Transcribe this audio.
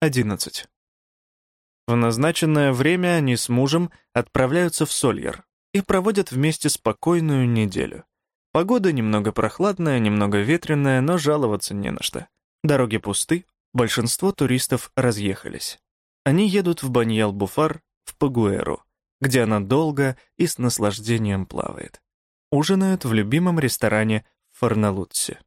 11. В назначенное время они с мужем отправляются в Сольер и проводят вместе спокойную неделю. Погода немного прохладная, немного ветреная, но жаловаться не на что. Дороги пусты, большинство туристов разъехались. Они едут в Баньял-Буфар, в Пагуэру, где она долго и с наслаждением плавает. Ужинают в любимом ресторане в Фарналутсе.